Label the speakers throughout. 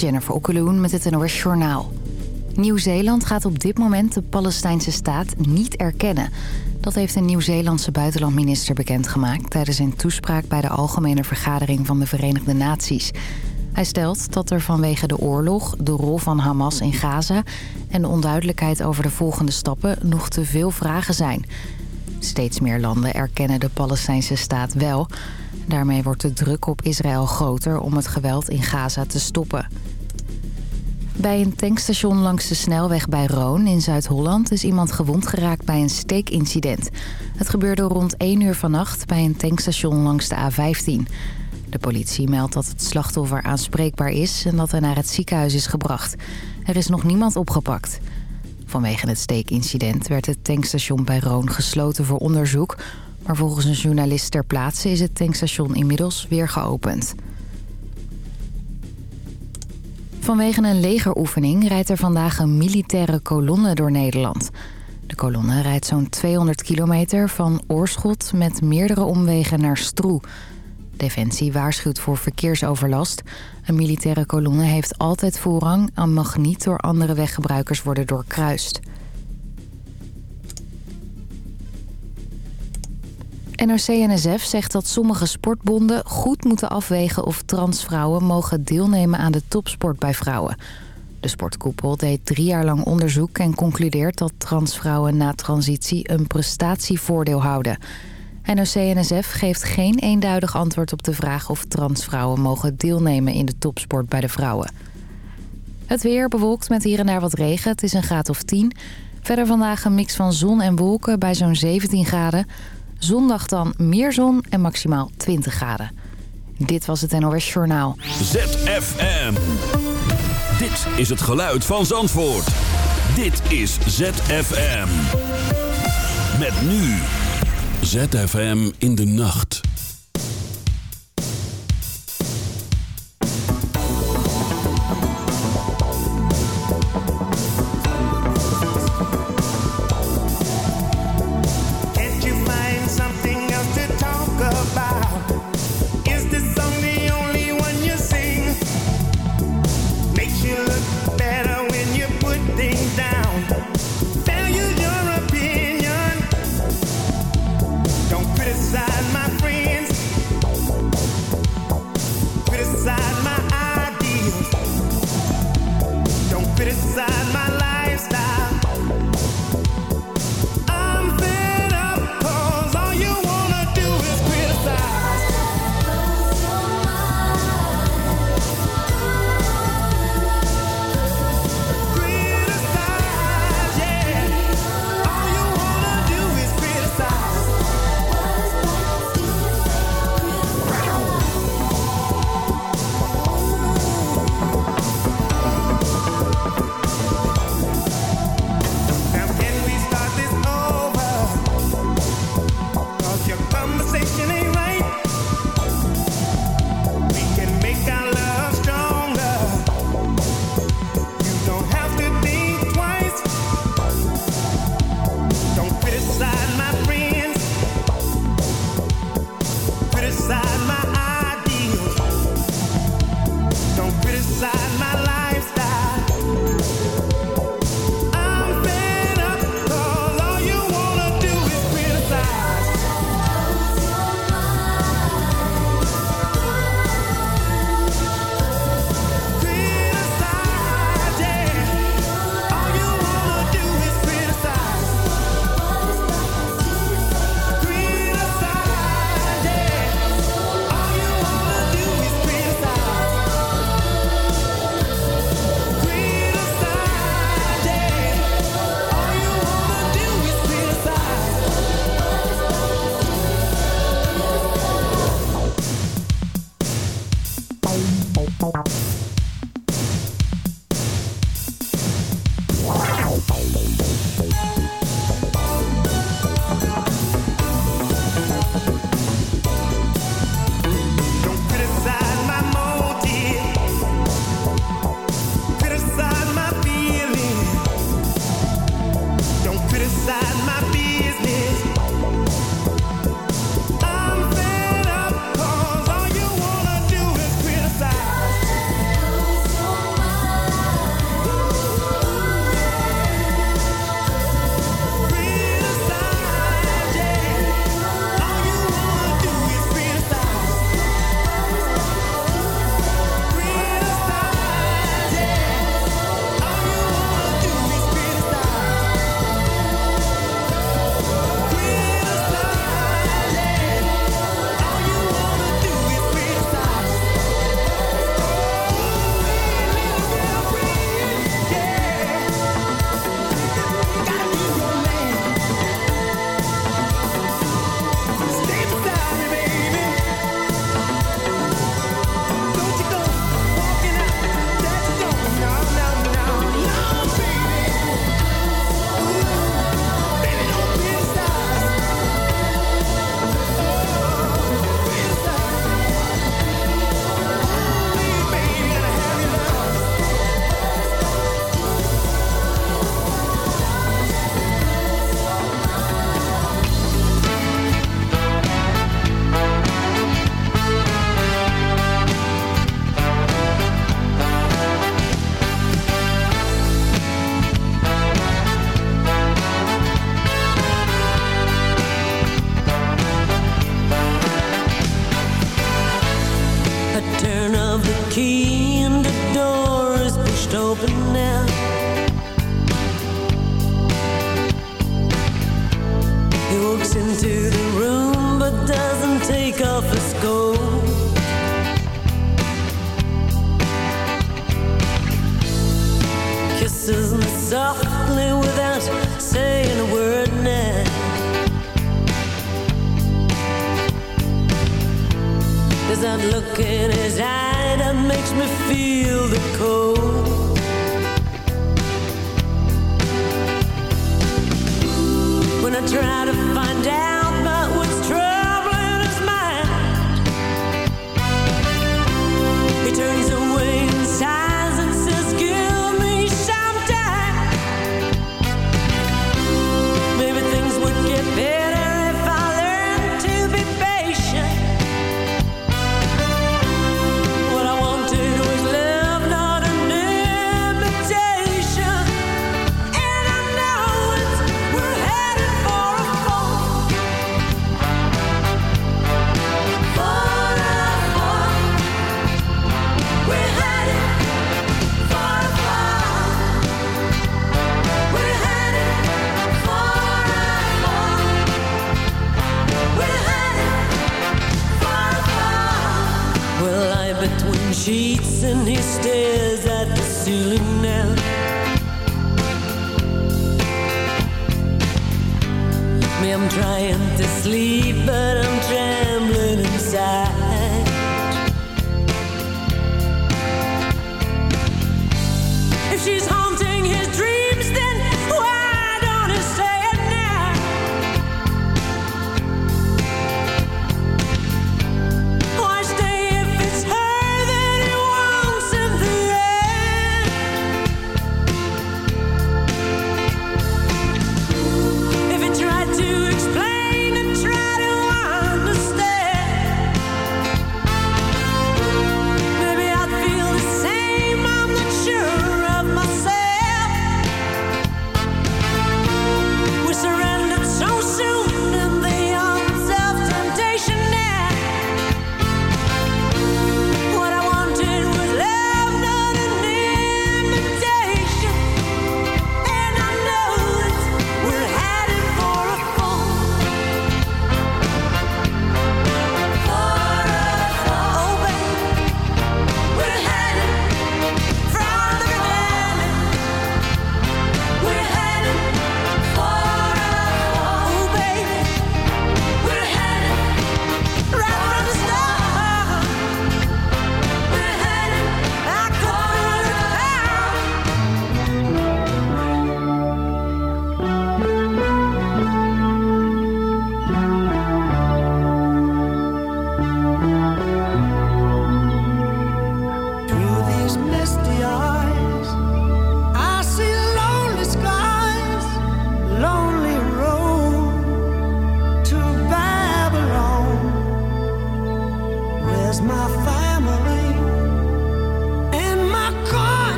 Speaker 1: Jennifer Okkeloen met het NOS Journaal. Nieuw-Zeeland gaat op dit moment de Palestijnse staat niet erkennen. Dat heeft een Nieuw-Zeelandse buitenlandminister bekendgemaakt... tijdens een toespraak bij de Algemene Vergadering van de Verenigde Naties. Hij stelt dat er vanwege de oorlog, de rol van Hamas in Gaza... en de onduidelijkheid over de volgende stappen nog te veel vragen zijn. Steeds meer landen erkennen de Palestijnse staat wel... Daarmee wordt de druk op Israël groter om het geweld in Gaza te stoppen. Bij een tankstation langs de snelweg bij Roon in Zuid-Holland... is iemand gewond geraakt bij een steekincident. Het gebeurde rond 1 uur vannacht bij een tankstation langs de A15. De politie meldt dat het slachtoffer aanspreekbaar is... en dat hij naar het ziekenhuis is gebracht. Er is nog niemand opgepakt. Vanwege het steekincident werd het tankstation bij Roon gesloten voor onderzoek... Maar volgens een journalist ter plaatse is het tankstation inmiddels weer geopend. Vanwege een legeroefening rijdt er vandaag een militaire kolonne door Nederland. De kolonne rijdt zo'n 200 kilometer van Oorschot met meerdere omwegen naar Stroe. Defensie waarschuwt voor verkeersoverlast. Een militaire kolonne heeft altijd voorrang en mag niet door andere weggebruikers worden doorkruist. NRC-NSF zegt dat sommige sportbonden goed moeten afwegen... of transvrouwen mogen deelnemen aan de topsport bij vrouwen. De sportkoepel deed drie jaar lang onderzoek en concludeert... dat transvrouwen na transitie een prestatievoordeel houden. NRC-NSF geeft geen eenduidig antwoord op de vraag... of transvrouwen mogen deelnemen in de topsport bij de vrouwen. Het weer bewolkt met hier en daar wat regen. Het is een graad of 10. Verder vandaag een mix van zon en wolken bij zo'n 17 graden... Zondag dan meer zon en maximaal 20 graden. Dit was het NOS Journaal.
Speaker 2: ZFM. Dit is het geluid van Zandvoort. Dit is ZFM. Met nu. ZFM in de nacht.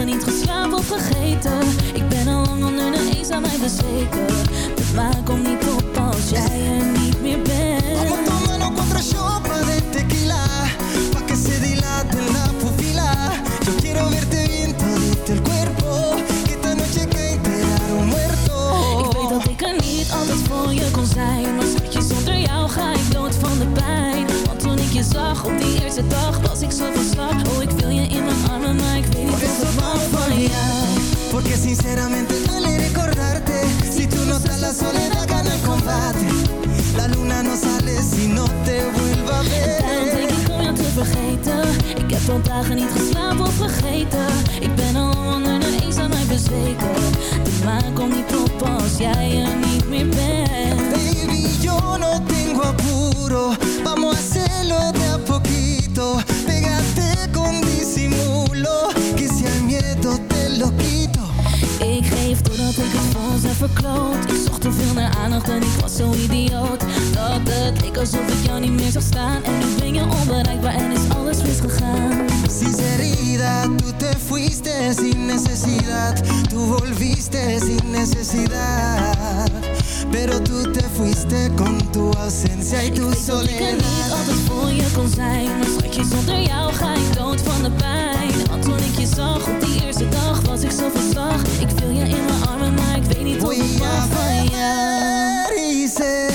Speaker 3: Dagen niet geslapen of vergeten. Ik ben al lang onder de eens aan mij bezweken. Dus maak om niet
Speaker 4: Porque sinceramente
Speaker 3: verkloot. Ik zocht te veel naar aandacht en ik was zo idioot. Dat het leek alsof ik jou niet meer zag staan. En nu ben je onbereikbaar en is alles misgegaan.
Speaker 4: Sinceridad, tú te fuiste sin necesidad. Tú volviste sin necesidad. Pero tú te fuiste con tu ausencia y
Speaker 3: Ik
Speaker 4: tu
Speaker 3: weet dat ik er niet
Speaker 4: soledad
Speaker 3: altijd voor je kon zijn. Maar schatje, zonder jou ga ik dood van de pijn. Want toen ik je zag op die eerste dag was ik zo van slag. Ik wil je in mijn armen, ik weet niet of ik mag van jou
Speaker 4: ver y sé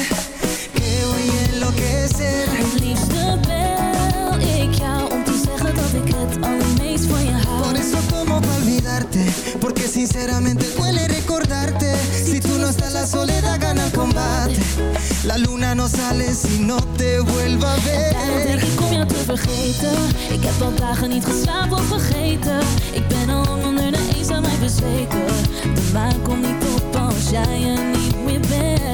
Speaker 4: que voy a enloquecer.
Speaker 3: Het liefste bel ik jou om te zeggen dat ik het allermeest van je hou.
Speaker 4: Por eso como pa' olvidarte? Porque sinceramente duele recordarte. Si tú no estás la soledad gana el combate. La luna no sale si no te vuelva a
Speaker 3: Daarom denk
Speaker 4: ver
Speaker 3: ik om jou te vergeten. Ik heb al dagen niet geslapen of vergeten. Ik al lang onder de mij bezweken De maan komt niet op als jij er niet meer bent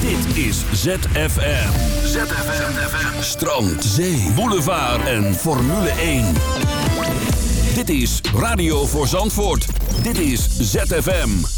Speaker 5: Dit is ZFM. ZFM. Strand, zee, boulevard en Formule 1. Dit is Radio voor Zandvoort. Dit is ZFM.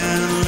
Speaker 5: and